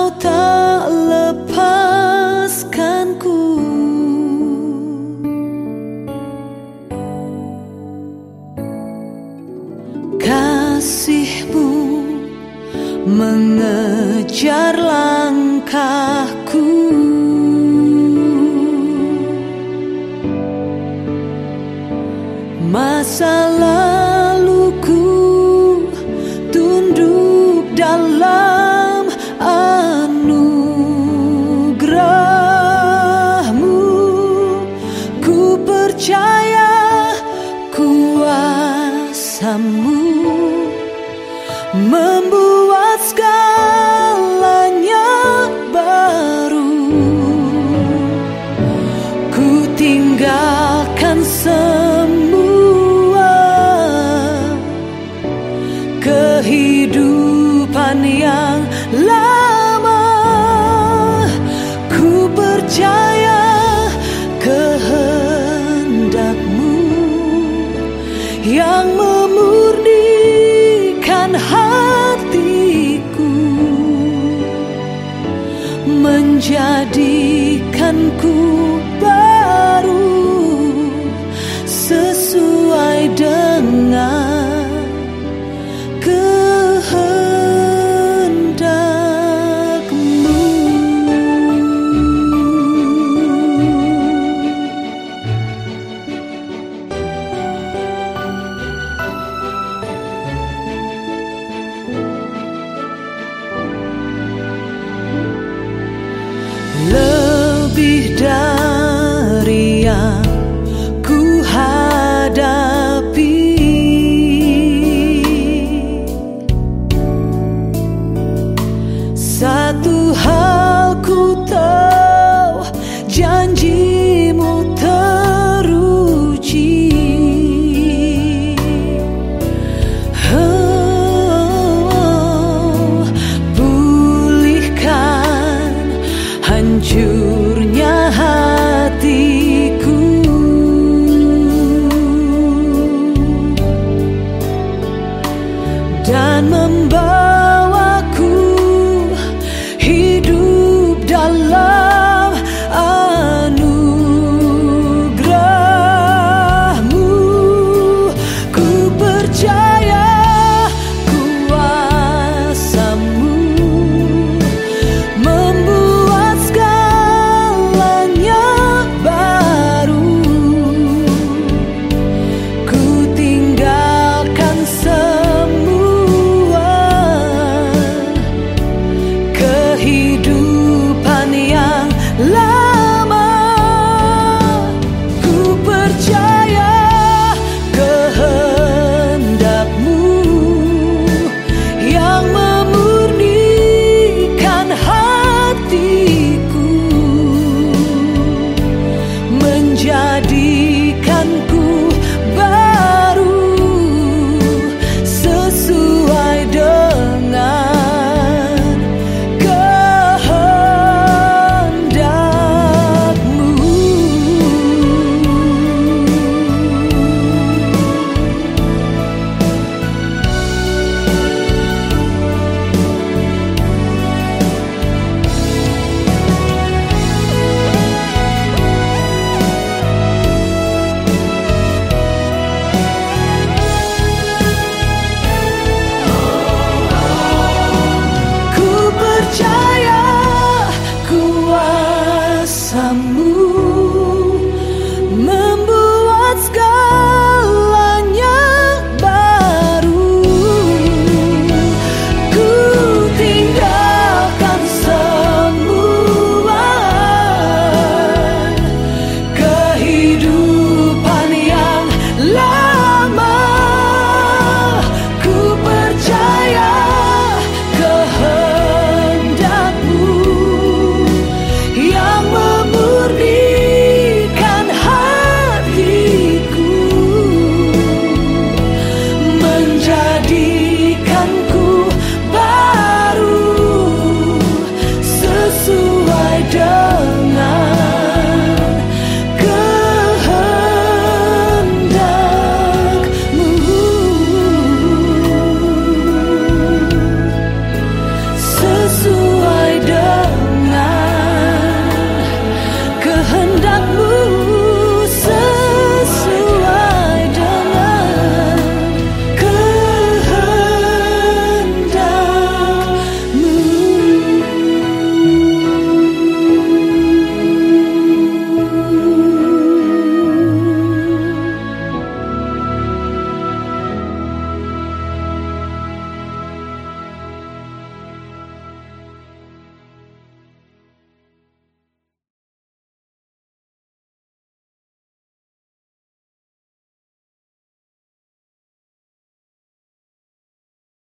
kau tak lepaskanku. Kasihmu mengejar langkahku. Masa kuasamu membuat segalanya baru. Ku tinggalkan semua kehidupan yang lama. Ku percaya kehendakmu yang menjadikanku yang ku hadapi. Satu hal ku tahu janjimu teruji. Oh, pulihkan hancurnya